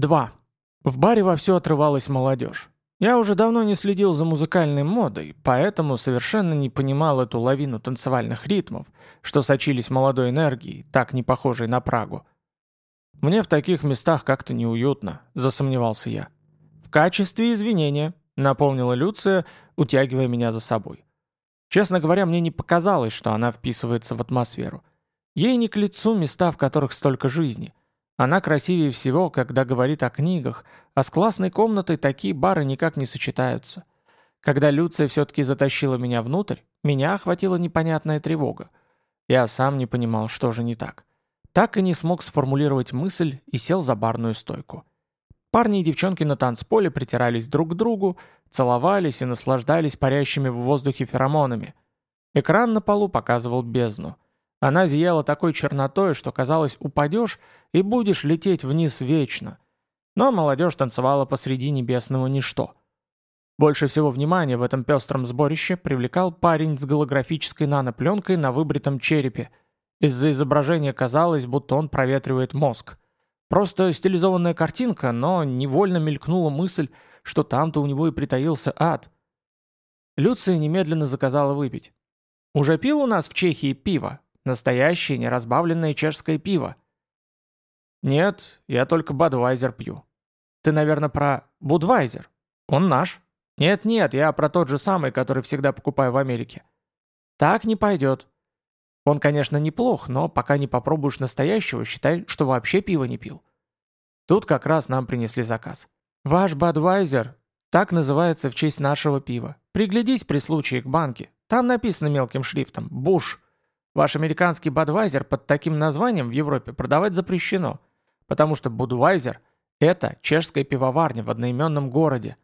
2. В баре вовсю отрывалась молодежь. Я уже давно не следил за музыкальной модой, поэтому совершенно не понимал эту лавину танцевальных ритмов, что сочились молодой энергией, так не похожей на Прагу. «Мне в таких местах как-то неуютно», — засомневался я. «В качестве извинения», — напомнила Люция, утягивая меня за собой. Честно говоря, мне не показалось, что она вписывается в атмосферу. Ей не к лицу места, в которых столько жизни. Она красивее всего, когда говорит о книгах, а с классной комнатой такие бары никак не сочетаются. Когда Люция все-таки затащила меня внутрь, меня охватила непонятная тревога. Я сам не понимал, что же не так. Так и не смог сформулировать мысль и сел за барную стойку. Парни и девчонки на танцполе притирались друг к другу, целовались и наслаждались парящими в воздухе феромонами. Экран на полу показывал бездну. Она зияла такой чернотой, что казалось, упадешь и будешь лететь вниз вечно. Но молодежь танцевала посреди небесного ничто. Больше всего внимания в этом пестром сборище привлекал парень с голографической нанопленкой на выбритом черепе. Из-за изображения казалось, будто он проветривает мозг. Просто стилизованная картинка, но невольно мелькнула мысль, что там-то у него и притаился ад. Люция немедленно заказала выпить. «Уже пил у нас в Чехии пиво?» Настоящее, неразбавленное чешское пиво. Нет, я только Бадвайзер пью. Ты, наверное, про Будвайзер. Он наш. Нет-нет, я про тот же самый, который всегда покупаю в Америке. Так не пойдет. Он, конечно, неплох, но пока не попробуешь настоящего, считай, что вообще пиво не пил. Тут как раз нам принесли заказ. Ваш Бадвайзер так называется в честь нашего пива. Приглядись при случае к банке. Там написано мелким шрифтом «Буш». Ваш американский Budweiser под таким названием в Европе продавать запрещено, потому что Budweiser – это чешская пивоварня в одноименном городе.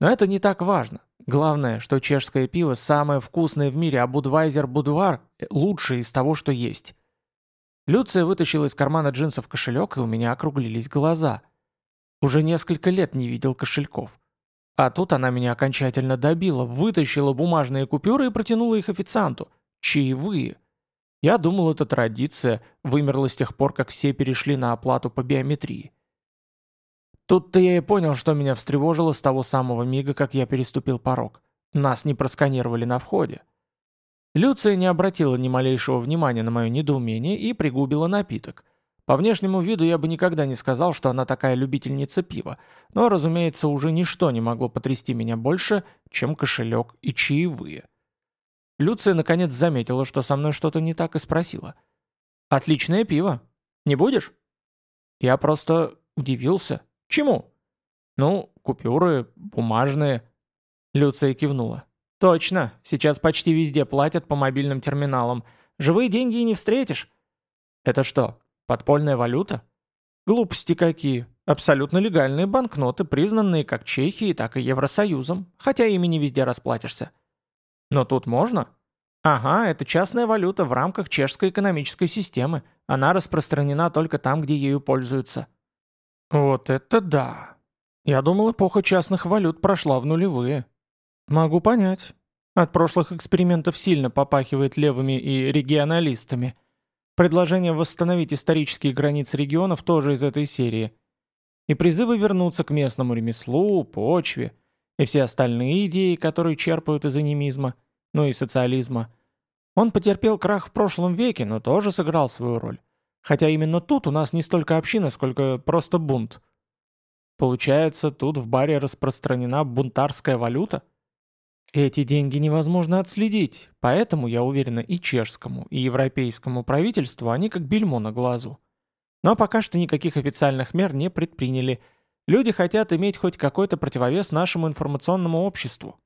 Но это не так важно. Главное, что чешское пиво самое вкусное в мире, а Budweiser Будвар – лучшее из того, что есть. Люция вытащила из кармана джинсов кошелек, и у меня округлились глаза. Уже несколько лет не видел кошельков. А тут она меня окончательно добила, вытащила бумажные купюры и протянула их официанту. Чаевые. Я думал, эта традиция вымерла с тех пор, как все перешли на оплату по биометрии. Тут-то я и понял, что меня встревожило с того самого мига, как я переступил порог. Нас не просканировали на входе. Люция не обратила ни малейшего внимания на мое недоумение и пригубила напиток. По внешнему виду я бы никогда не сказал, что она такая любительница пива, но, разумеется, уже ничто не могло потрясти меня больше, чем кошелек и чаевые. Люция наконец заметила, что со мной что-то не так и спросила. «Отличное пиво. Не будешь?» Я просто удивился. «Чему?» «Ну, купюры, бумажные». Люция кивнула. «Точно. Сейчас почти везде платят по мобильным терминалам. Живые деньги и не встретишь». «Это что, подпольная валюта?» «Глупости какие. Абсолютно легальные банкноты, признанные как Чехией, так и Евросоюзом, хотя ими не везде расплатишься». Но тут можно? Ага, это частная валюта в рамках чешской экономической системы. Она распространена только там, где ею пользуются. Вот это да. Я думал, эпоха частных валют прошла в нулевые. Могу понять. От прошлых экспериментов сильно попахивает левыми и регионалистами. Предложение восстановить исторические границы регионов тоже из этой серии. И призывы вернуться к местному ремеслу, почве – и все остальные идеи, которые черпают из анимизма, ну и социализма. Он потерпел крах в прошлом веке, но тоже сыграл свою роль. Хотя именно тут у нас не столько община, сколько просто бунт. Получается, тут в баре распространена бунтарская валюта? Эти деньги невозможно отследить, поэтому, я уверена, и чешскому, и европейскому правительству они как бельмо на глазу. Но пока что никаких официальных мер не предприняли – Люди хотят иметь хоть какой-то противовес нашему информационному обществу.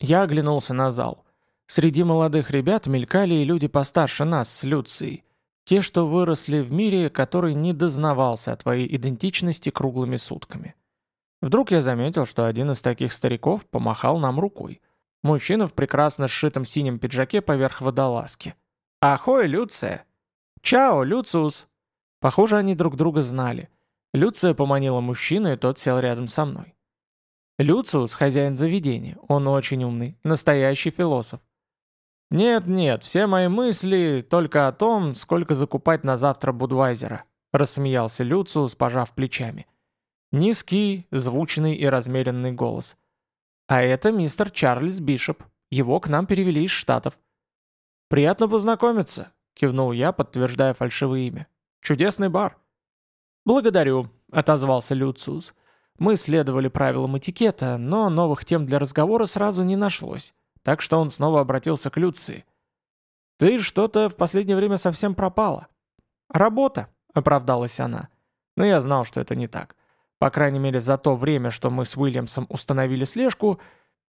Я оглянулся на зал. Среди молодых ребят мелькали и люди постарше нас с Люцией. Те, что выросли в мире, который не дознавался о твоей идентичности круглыми сутками. Вдруг я заметил, что один из таких стариков помахал нам рукой. Мужчина в прекрасно сшитом синем пиджаке поверх водолазки. «Ахой, Люция!» «Чао, Люциус!» Похоже, они друг друга знали. Люция поманила мужчину, и тот сел рядом со мной. Люциус – хозяин заведения, он очень умный, настоящий философ. «Нет-нет, все мои мысли только о том, сколько закупать на завтра Будвайзера», – рассмеялся Люциус, пожав плечами. Низкий, звучный и размеренный голос. «А это мистер Чарльз Бишоп. Его к нам перевели из Штатов». «Приятно познакомиться», — кивнул я, подтверждая фальшивое имя. «Чудесный бар». «Благодарю», — отозвался Люциус. Мы следовали правилам этикета, но новых тем для разговора сразу не нашлось, так что он снова обратился к Люции. «Ты что-то в последнее время совсем пропала». «Работа», — оправдалась она. Но я знал, что это не так. По крайней мере, за то время, что мы с Уильямсом установили слежку,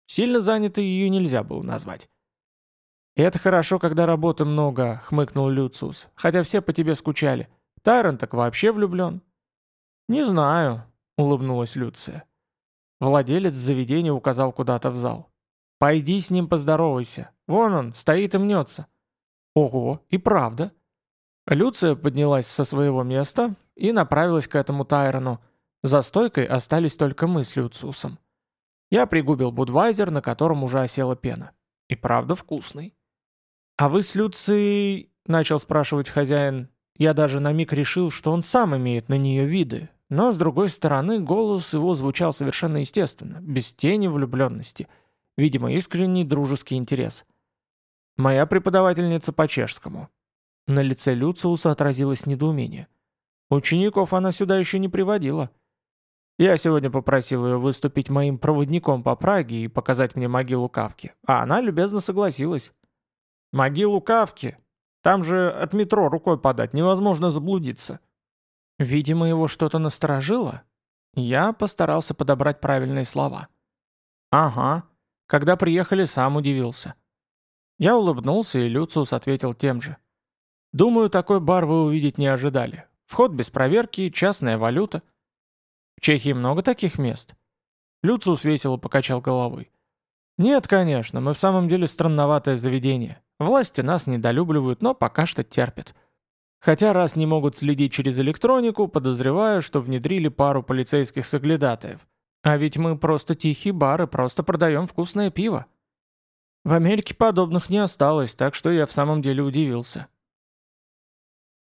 сильно занятой ее нельзя было назвать. «И это хорошо, когда работы много», — хмыкнул Люциус, «хотя все по тебе скучали. Тайрон так вообще влюблен». «Не знаю», — улыбнулась Люция. Владелец заведения указал куда-то в зал. «Пойди с ним поздоровайся. Вон он, стоит и мнется». «Ого, и правда». Люция поднялась со своего места и направилась к этому Тайрону. За стойкой остались только мы с Люциусом. Я пригубил будвайзер, на котором уже осела пена. И правда вкусный. «А вы с Люцией...» — начал спрашивать хозяин. Я даже на миг решил, что он сам имеет на нее виды. Но, с другой стороны, голос его звучал совершенно естественно, без тени влюбленности. Видимо, искренний дружеский интерес. «Моя преподавательница по чешскому». На лице Люциуса отразилось недоумение. «Учеников она сюда еще не приводила». Я сегодня попросил ее выступить моим проводником по Праге и показать мне могилу Кавки, а она любезно согласилась. «Могилу Кавки? Там же от метро рукой подать, невозможно заблудиться». Видимо, его что-то насторожило. Я постарался подобрать правильные слова. «Ага. Когда приехали, сам удивился». Я улыбнулся, и Люциус ответил тем же. «Думаю, такой бар вы увидеть не ожидали. Вход без проверки, частная валюта». «В Чехии много таких мест?» Люциус весело покачал головой. «Нет, конечно, мы в самом деле странноватое заведение. Власти нас недолюбливают, но пока что терпят. Хотя раз не могут следить через электронику, подозреваю, что внедрили пару полицейских соглядатаев. А ведь мы просто тихий бар и просто продаем вкусное пиво. В Америке подобных не осталось, так что я в самом деле удивился.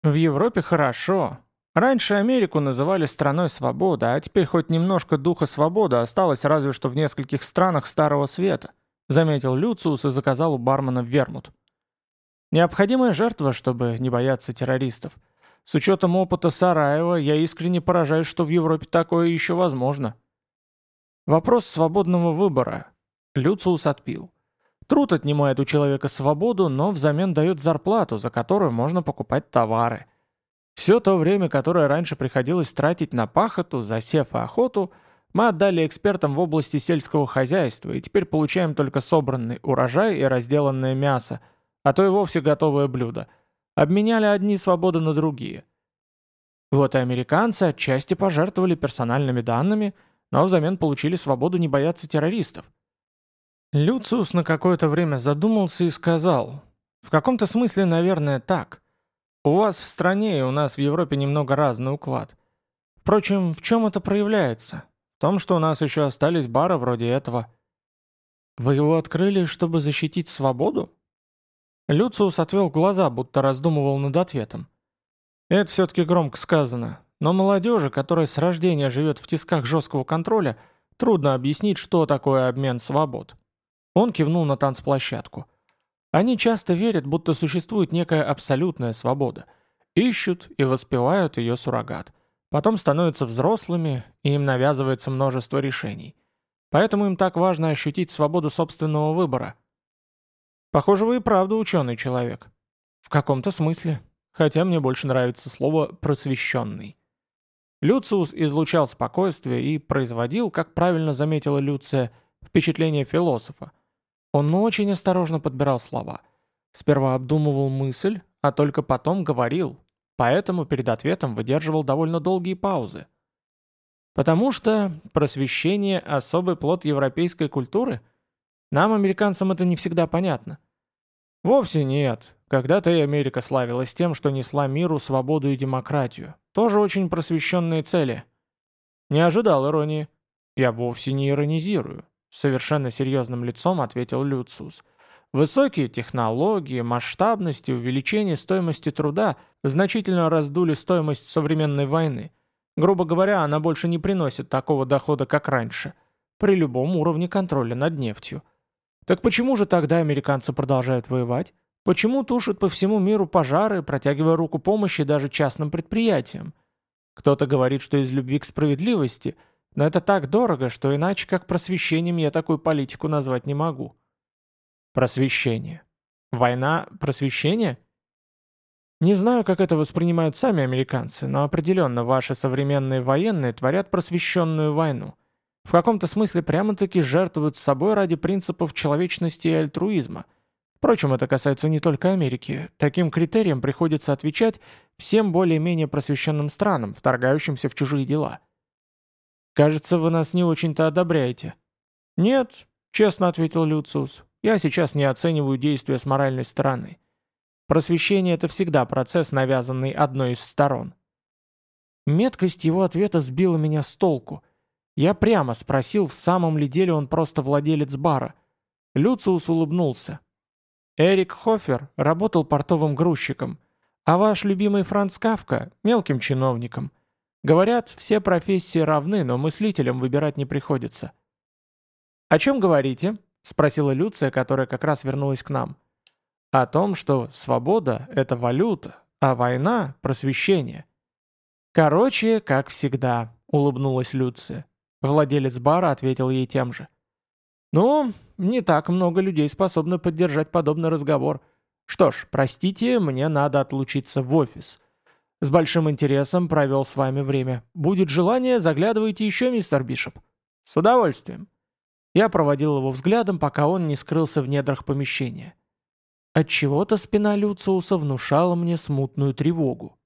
В Европе хорошо. Раньше Америку называли страной свободы, а теперь хоть немножко духа свободы осталось разве что в нескольких странах Старого Света, заметил Люциус и заказал у бармена вермут. Необходимая жертва, чтобы не бояться террористов. С учетом опыта Сараева, я искренне поражаюсь, что в Европе такое еще возможно. Вопрос свободного выбора. Люциус отпил. Труд отнимает у человека свободу, но взамен дает зарплату, за которую можно покупать товары. Все то время, которое раньше приходилось тратить на пахоту, засев и охоту, мы отдали экспертам в области сельского хозяйства и теперь получаем только собранный урожай и разделанное мясо – а то и вовсе готовое блюдо. Обменяли одни свободы на другие. Вот и американцы отчасти пожертвовали персональными данными, но взамен получили свободу не бояться террористов. Люциус на какое-то время задумался и сказал, «В каком-то смысле, наверное, так. У вас в стране и у нас в Европе немного разный уклад. Впрочем, в чем это проявляется? В том, что у нас еще остались бары вроде этого». «Вы его открыли, чтобы защитить свободу?» Люциус отвел глаза, будто раздумывал над ответом. Это все-таки громко сказано, но молодежи, которая с рождения живет в тисках жесткого контроля, трудно объяснить, что такое обмен свобод. Он кивнул на танцплощадку. Они часто верят, будто существует некая абсолютная свобода. Ищут и воспевают ее суррогат. Потом становятся взрослыми, и им навязывается множество решений. Поэтому им так важно ощутить свободу собственного выбора – Похоже, вы и правда ученый человек. В каком-то смысле. Хотя мне больше нравится слово «просвещенный». Люциус излучал спокойствие и производил, как правильно заметила Люция, впечатление философа. Он очень осторожно подбирал слова. Сперва обдумывал мысль, а только потом говорил, поэтому перед ответом выдерживал довольно долгие паузы. Потому что просвещение – особый плод европейской культуры – нам, американцам, это не всегда понятно. Вовсе нет. Когда-то и Америка славилась тем, что несла миру свободу и демократию. Тоже очень просвещенные цели. Не ожидал иронии. Я вовсе не иронизирую. Совершенно серьезным лицом ответил Люциус. Высокие технологии, масштабность и увеличение стоимости труда значительно раздули стоимость современной войны. Грубо говоря, она больше не приносит такого дохода, как раньше, при любом уровне контроля над нефтью. Так почему же тогда американцы продолжают воевать? Почему тушат по всему миру пожары, протягивая руку помощи даже частным предприятиям? Кто-то говорит, что из любви к справедливости, но это так дорого, что иначе как просвещением я такую политику назвать не могу. Просвещение. Война – просвещение? Не знаю, как это воспринимают сами американцы, но определенно ваши современные военные творят просвещенную войну. В каком-то смысле прямо-таки жертвуют собой ради принципов человечности и альтруизма. Впрочем, это касается не только Америки. Таким критериям приходится отвечать всем более-менее просвещенным странам, вторгающимся в чужие дела. «Кажется, вы нас не очень-то одобряете». «Нет», — честно ответил Люциус, — «я сейчас не оцениваю действия с моральной стороны». Просвещение — это всегда процесс, навязанный одной из сторон. Меткость его ответа сбила меня с толку. Я прямо спросил, в самом ли деле он просто владелец бара. Люциус улыбнулся. Эрик Хофер работал портовым грузчиком, а ваш любимый Франц Кавка — мелким чиновником. Говорят, все профессии равны, но мыслителям выбирать не приходится. «О чем говорите?» — спросила Люция, которая как раз вернулась к нам. О том, что свобода — это валюта, а война — просвещение. «Короче, как всегда», — улыбнулась Люция. Владелец бара ответил ей тем же. «Ну, не так много людей способны поддержать подобный разговор. Что ж, простите, мне надо отлучиться в офис. С большим интересом провел с вами время. Будет желание, заглядывайте еще, мистер Бишоп. С удовольствием». Я проводил его взглядом, пока он не скрылся в недрах помещения. Отчего-то спина Люциуса внушала мне смутную тревогу.